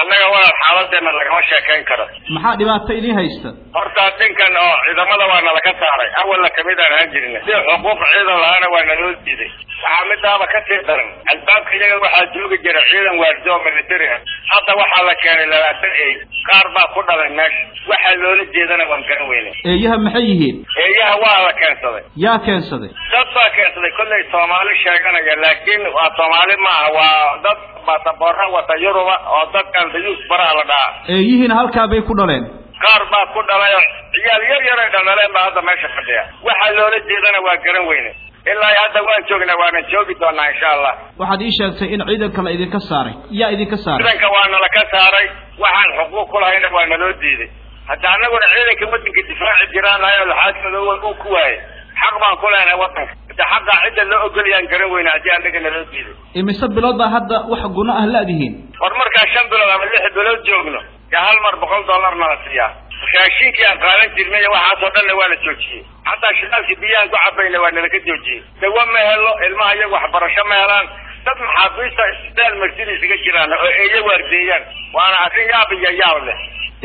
annaga walaal xaaladeena lagama sheekayn karo. Maxaa dhibaato idiin haysta? Horta dhinkan oo ciidamada waa nalaga saaray. Awalna ka mid aan ahaan jirna si xuquuq ciidan lahaana waa naloo diiday. Waxaa midaaba ka sii daran. Albaabka iyaga waxaa joogi jira ciidan waardiyo oo military ah. Hadda waxaa la keenay labaatan eey. Qaar baa ku dhalay meesha. Waxaa loola jeedana waan garan weyne eeyaha maxay yihiin? Eeyaha waa la keensaday. Yaa keensaday? Dad baa keensaday. Kollay soomaali sheeganaya laakiin waa soomaali maaha. Waa dad basaboora wata yuruba oo dadkan dayuus baraha la dhahaa eeyihiina halkaa bay ku dhaleen. Qaar baa ku dhalay oo ciyaal yar yaray dhaldhaleen baa hadda meesha fadhiya waxaa loola jeedana waa garan weyne. Ilaa hadda waan joognaa waanan joogi doonaa insha allah waxaad ii sheegtay in ciidanka la idinka saaray. Yaa idinka saaray. Ciidanka waa nala ka saaray. Waxaan xuquuq ku lahayna waa naloo diiday. Hadda annaguna ciidanka waddanka difaaci jiraanahay oo laxaadkooda uu ku waayay xaq baan ku leenahay waddanka hadda xaqaa cidda loo ogolayaan garan weyna haddii annaga naloo diiday imise bilood baa hadda wax guna ah la-dihiin war markaa shan bilood ama lix bilood joogno yaa hal mar boqol dollar nala siiyaa raashinkii aan qaadan jirnay waxaasoo dhanna waa la joojiyey. Hataa shidaalkii biyaan ku cabayna waa nalaga joojiyey. Dawa ma helo ilmaha iyagu waxbarasho ma helaan? Dad maxaabiista isbitaal marsidiis iga jiraan oo eeyo waardeeyaan. Waana arrin yaab iyo yaab leh.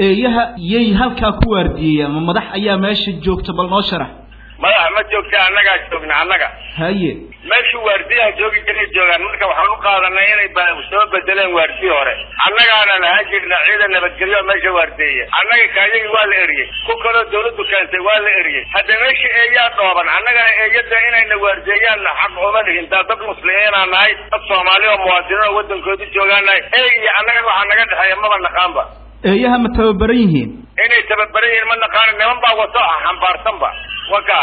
Eeyaha yay halkaa ku waardiyeeyaan ma madax ayaa meesha joogta bal noo sharax madax ma joogta annagaa joogna annaga. Haye. Meeshuu waardiyaha joogi jiray joogaan. Marka waxaan u qaadanay inay soo bedeleen waardiyi hore. Annagaana lahaan jirna ciidan nabadgelyo meesha waardeeye annaga kaayagii waa la eriyey. Ku kaloo dawladdu keentay waa la eriyey. Hadda meesha eeyaa dhooban annagana eeyada inayna waardeeyaan xaq uma lihin daa dad muslimiinaa nahay dad soomaali oo muwaadiniin oo waddankooda joogaan nahay. Eey iyo annaga waxaa naga dhexeeya maba naqaanba. Eeyaha ma tababaran yihiin? Inay tababaran yihiin ma naqaano niman baa wato ah xambaarsanba waka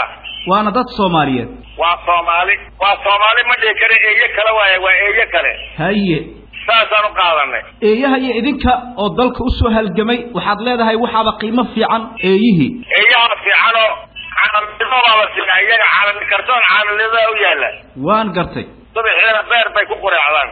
waana dad soomaaliyeed. Waa soomaali waa soomaali ma dhihi kare eeyo kale waaye waa eeyo kale. Haye saasaan u qaadanay. Eeyaha iyo idinka oo dalka u soo halgamay waxaad leedahay waxaaba qiimo fiican eeyihii eeyaha fiican oo caalamnimo baa la siinaa iyaga caalami kartoon caalamnimada u yaalla waan gartay. Subaxiina beer bay ku qureecdaan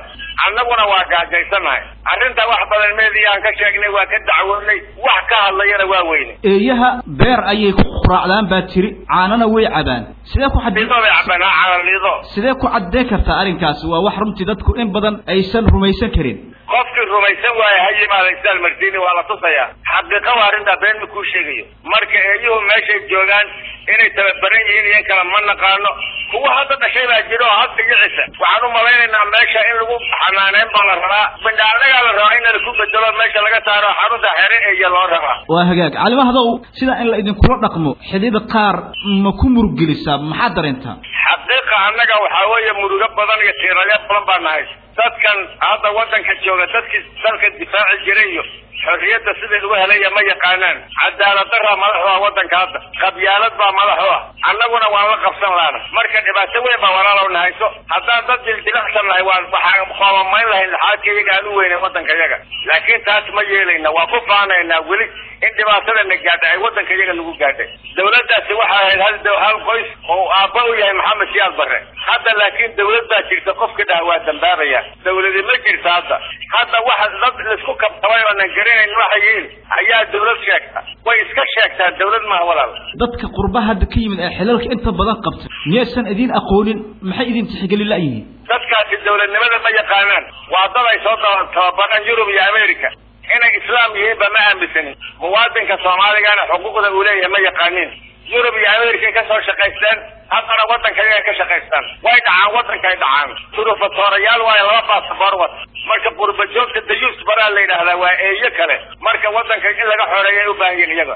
annaguna waa gaajaysanahay arrinta wax badan meediyaan ka sheegnay waa ka dacwoonay wax ka hadlayana waa weyne. Eeyaha beer ayay ku quraacdaan baa tiri caanana way cabaan. Sidee ku xad lido bay cabaan ha caalalido sidee ku caddeen kartaa arrinkaasi waa wax runtii dadku in badan aysan rumaysan karin. Qofkii rumaysan waaye ha yimaada isaal martini waa la tusayaa. Xaqiiqa waa arrintaa been ma kuu sheegayo. Marka eeyuhu meeshay joogaan inay tababaran yihiin iyo kale ma naqaano. Kuwa hadda dhashay baa jira oo hadda yicisa waxaan u malaynaynaa meesha in lagu xanaaneyn baa la rabaa. Bindhaanagaa la rabaa in laku bedelo meesha laga saaro xarunta xere eeya loo rabaa. Waa hagaag. Calimahdow sida in la idinkula dhaqmo xidid qaar ma ku murugelisaa? Maxaad dareentaa? Xaqiiqa annaga waxaa weeye murugo badan iyo tiiralyo badan baa nahay dadkan hadda waddanka jooga dadkii dalka difaaci jiray iyo xorriyadda sidai lagu helaya ma yaqaanaan. Cadaalad daraa madaxu ah waddanka hadda. Qabyaalad baa madaxu ah annaguna waan la qabsan laana marka dhibaato weyn baa walaalow nahayso haddaan dad dildilaxsan nahay waan waxaan qoomamayn lahayn laxaadka iyaga aan u weynen waddanka iyaga. Laakiin taas ma yeelayna waan ku faanaynaa weli in dhibaatadana gaadha ay waddanka iyaga lagu gaadhay. Dawladdaasi waxay ahayd hal qoys oo aabba u yahay maxamed siyaad barre hadda laakiin dawlad baa jirta qofka dhaha waa dambaabaya. Dawladi ma jirta hadda. Hadda waxa dad la isku kabtabay oonan garanayn waxay yihiin ayaa dawlad sheegta. Way iska sheegtaan dawlad maaha walaal. Dadka qurbaha hadda ka yimid ee xilalka inta badan qabta miyaysan idiin aqoonin maxay idin tixgelin la'yihiin dadkaasi dawladnimada ma yaqaanaan. Waa dad ay soo tababaran yurub iyo america inay islaam yihiinba ma aaminsanin muwaadinka soomaaligana xuquuqda uu leeyahay ma yaqaanin yurub iyo america ka soo shaqaysteen haddana waddanka iyaga ka shaqaystaan. Way dhacaan waddankay dhacaan. Turufatoorayaal waayo laba baasaboor wata marka qurba joogta dayuus baraa la yidhaahdaa waa eeyo kale. Marka waddanka in laga xoreeya ay u baahan yihiin iyaga